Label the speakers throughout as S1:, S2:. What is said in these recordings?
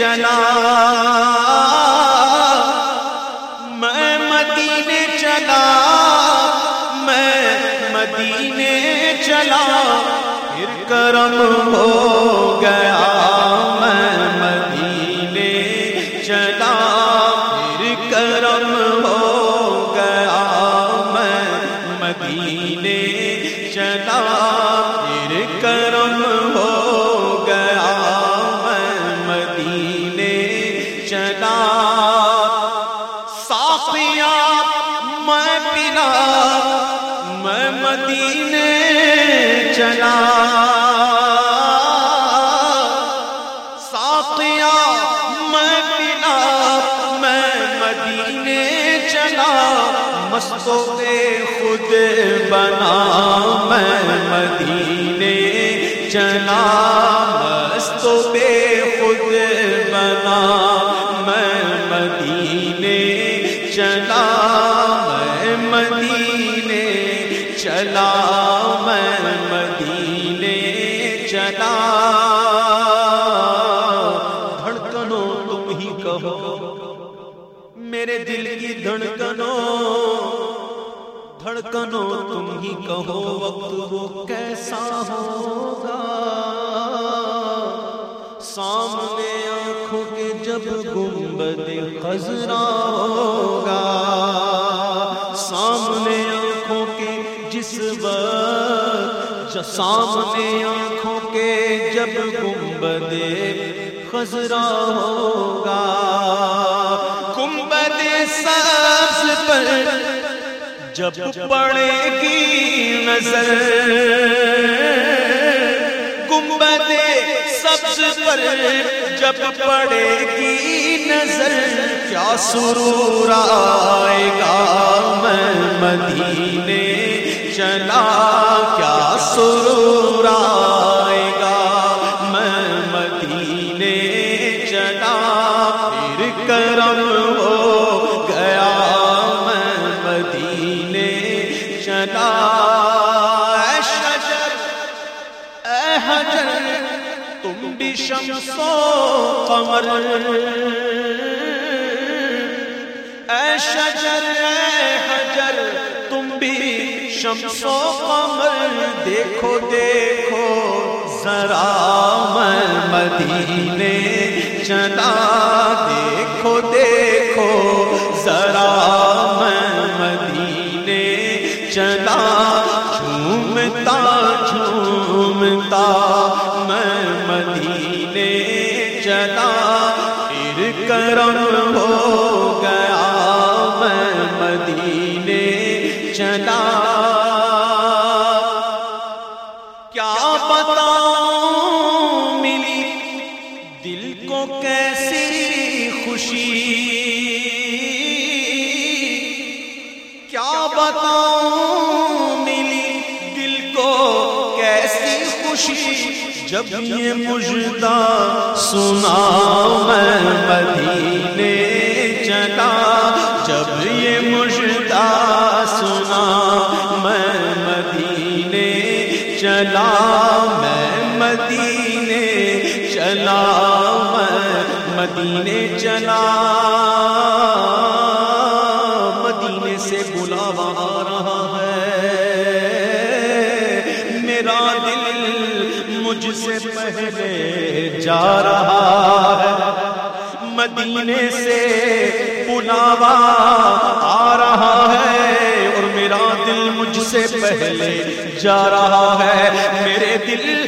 S1: چلا۔ میں مدینے چلا۔ میں مدینے چلا۔ پھر کرم ہو گیا۔ میں مدینے چلا۔ پھر کرم ہو گیا۔ میں مدینے چلا۔ مستوں پہ خود بنا میں مدینے چلا مستوں پہ خود بنا میں مدینے چلا، میں مدینے چلا، میں مدینے چلا۔ دھڑکنوں تم ہی کہو وقت وہ کیسا ہوگا۔ سامنے آنکھوں کے جب گنبد خزرا ہوگا۔ سامنے آنکھوں کے جس وقت سامنے آنکھوں کے جب گنبد خزرا ہوگا۔ گنبد سبز پر جب پڑے گی نظر گنبد سبز پر جب پڑے گی نظر کیا سرور آئے گا میں مدینے چلا کیا سرور آئے شمس و قمر اے شجر، اے حجر، تم بھی شمس و قمر، دیکھو دیکھو، ذرا مدینے چلا، دیکھو دیکھو، ذرا مدینے چلا، جھومتا جھومتا، میں مدینے چلا پھر کرم ہو گیا میں مدینے چلا کیا بتاؤں ملی دل کو کیسی خوشی؟ کیا بتاؤں ملی دل کو کیسی خوشی؟ جب یہ مجدہ سنا میں مدینے چلا، جب یہ مجدہ سنا میں مدینے چلا، میں مدینے چلا، میں مدینے چلا۔ جا رہا ہے۔ مدینے سے بلاوا آ رہا ہے اور میرا دل مجھ سے پہلے جا رہا ہے۔ میرے دل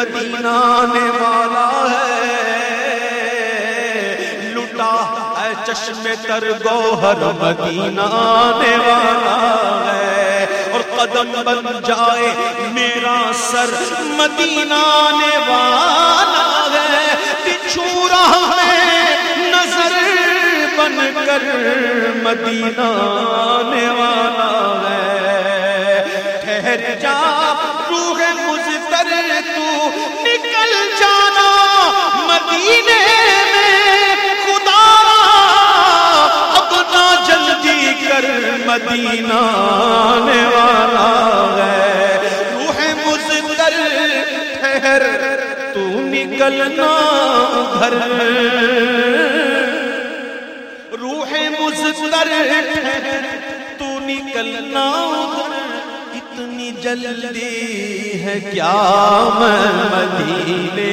S1: مدینہ نے والا ہے۔ لٹا ہے چشم تر گوہر مدینہ نے والا ہے۔ اور قدم بن جائے میرا سر مدینہ نے والا ہے۔ بچھو رہا ہے نظر بن کر مدینہ نے والا ہے۔ ٹھہر جا روح تو نکل جانا مدینے میں۔ خدا اب نہ جلدی کر مدینہ نے والا ہے۔ روح مزتر ٹھہر، تو نکلنا گھر روح مزتر ٹھہر، تو نکلنا گھر اتنی جلدی ہے کیا میں مدینے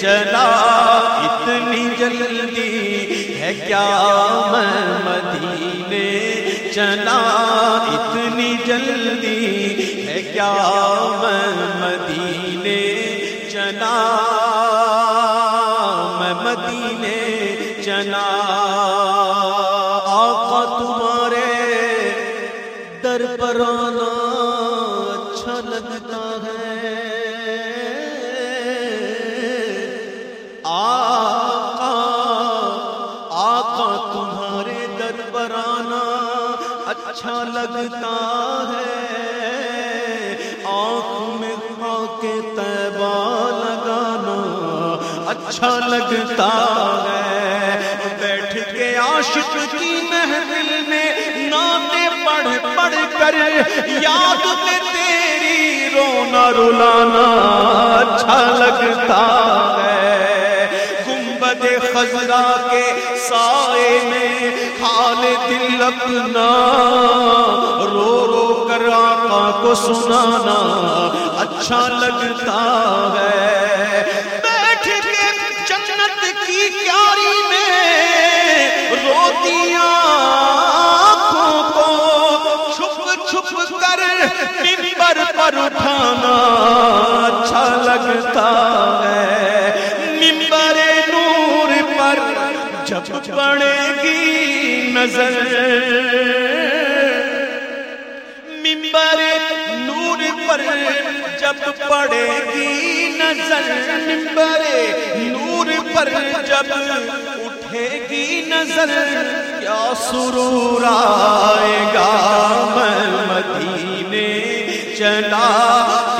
S1: چلا؟ اتنی جلدی ہے کیا میں مدینے چلا؟ اتنی جلدی ہے کیا میں مدینے چلا؟ میں مدینے چلا۔ آقا تمہارے در پر اچھا لگتا ہے۔ بیٹھ کے عاشق کی محفل میں ناطے پڑھ پڑھ کر یاد میں تیری رونا رلانا اچھا لگتا ہے۔ گنبد خزرا کے سائے میں حال دل اپنا۔ رو رو کر آقا کو سنانا اچھا لگتا ہے۔ ممبر پر اٹھانا اچھا لگتا ہے۔ ممبر نور پر جب پڑے گی نظر۔ ممبر نور پر جب پڑے گی نظر۔ ممبر نور پر جب اٹھے گی نظر، کیا سرور آئے گا میں مدینے۔ چلا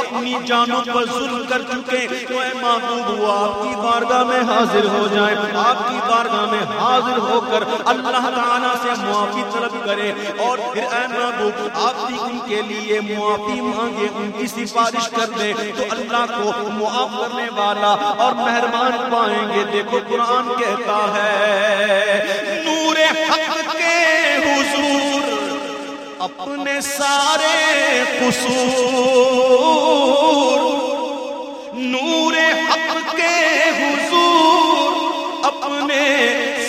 S1: اپنی جانوں پر ظلم کر چکے تو اے محبوب، وہ آپ کی بارگاہ میں حاضر ہو جائے آپ کی بارگاہ میں حاضر ہو کر اللہ تعالیٰ سے معافی طلب کرے اور پھر اے محبوب، آپ بھی ان کے لیے معافی مانگے ان کی سفارش کر دے تو اللہ کو معاف کرنے والا اور مہربان پائیں گے۔ دیکھو، قرآن کہتا ہے اپنے سارے قصور، نور حق کے حضور، اپنے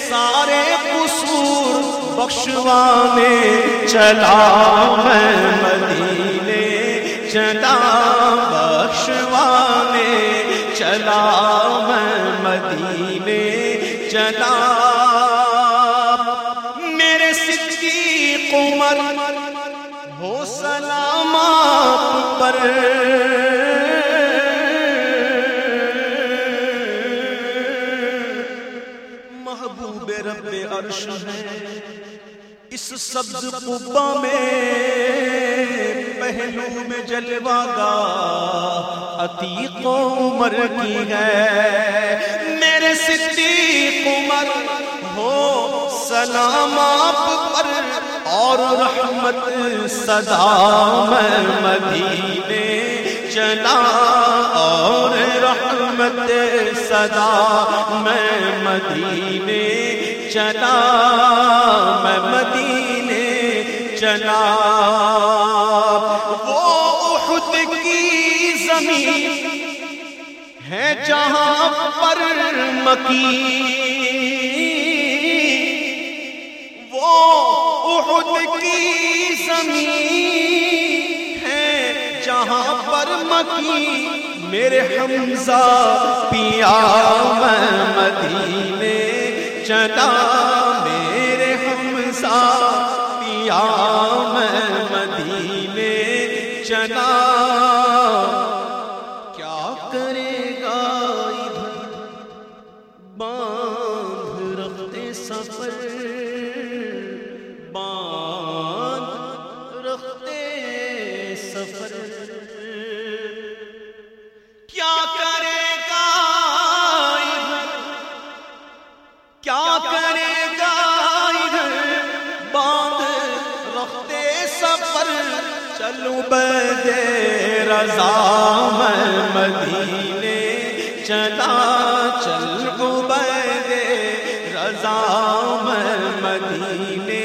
S1: سارے قصور، بخشوانے چلا میں مدینے، چلا بخشوانے چلا میں مدینے، چلا سلام آپ پر۔ محبوب رب عرش ہے اس سبز قبا میں۔ پہلو میں جلوہ گا، عتیق عمر کی ہے۔ میرے صدیق عمر، ہو سلام آپ پر۔ اور رحمت صدا میں مدینے چلا اور رحمت صدا میں مدینے چلا، میں مدینے چلا۔ وہ احد کی زمین ہے جہاں پر مکی خود کی زمین ہے، جہاں پر مکی، میرے حمزہ پیا میں مدینے چلا، میرے حمزہ پیا میں مدینے چلا۔ رضا میں مدینے چلا چل بدے رضا میں مدینے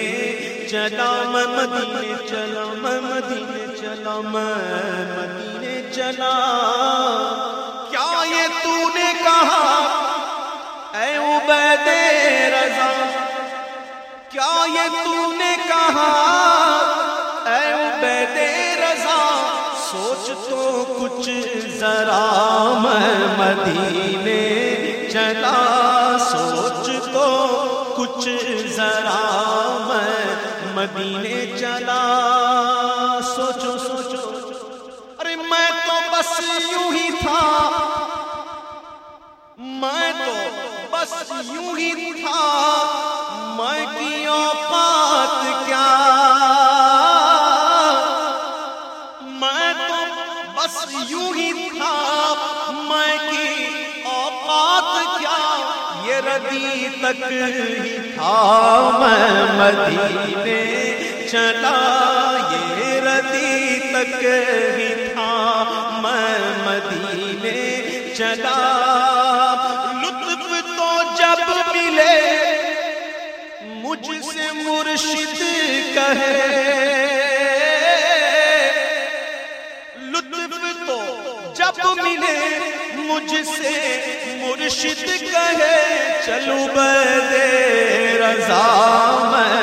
S1: چلا میں مدینے چلا میں مدینے چلا میں مدینے چلا۔ کیا یہ تو نے کہا؟ اے عبید رضا۔ کیا یہ تو نے کہا؟ اے کچھ ذرا میں مدینے چلا، سوچ تو کچھ ذرا میں مدینے چلا۔ سوچو سوچو۔ ارے میں تو بس یوں ہی تھا۔ میں تو بس یوں ہی تھا۔ میں کی اوقات کیا؟ یہ ردی تک ہی تھا میں مدینے چلا، یہ ردی تک ہی تھا میں مدینے چلا۔ لطف تو جب ملے، مجھ سے مرشد کہے۔ لطف تو جب ملے، مجھ سے مرشد کہے۔ چلو بدے رضا میں۔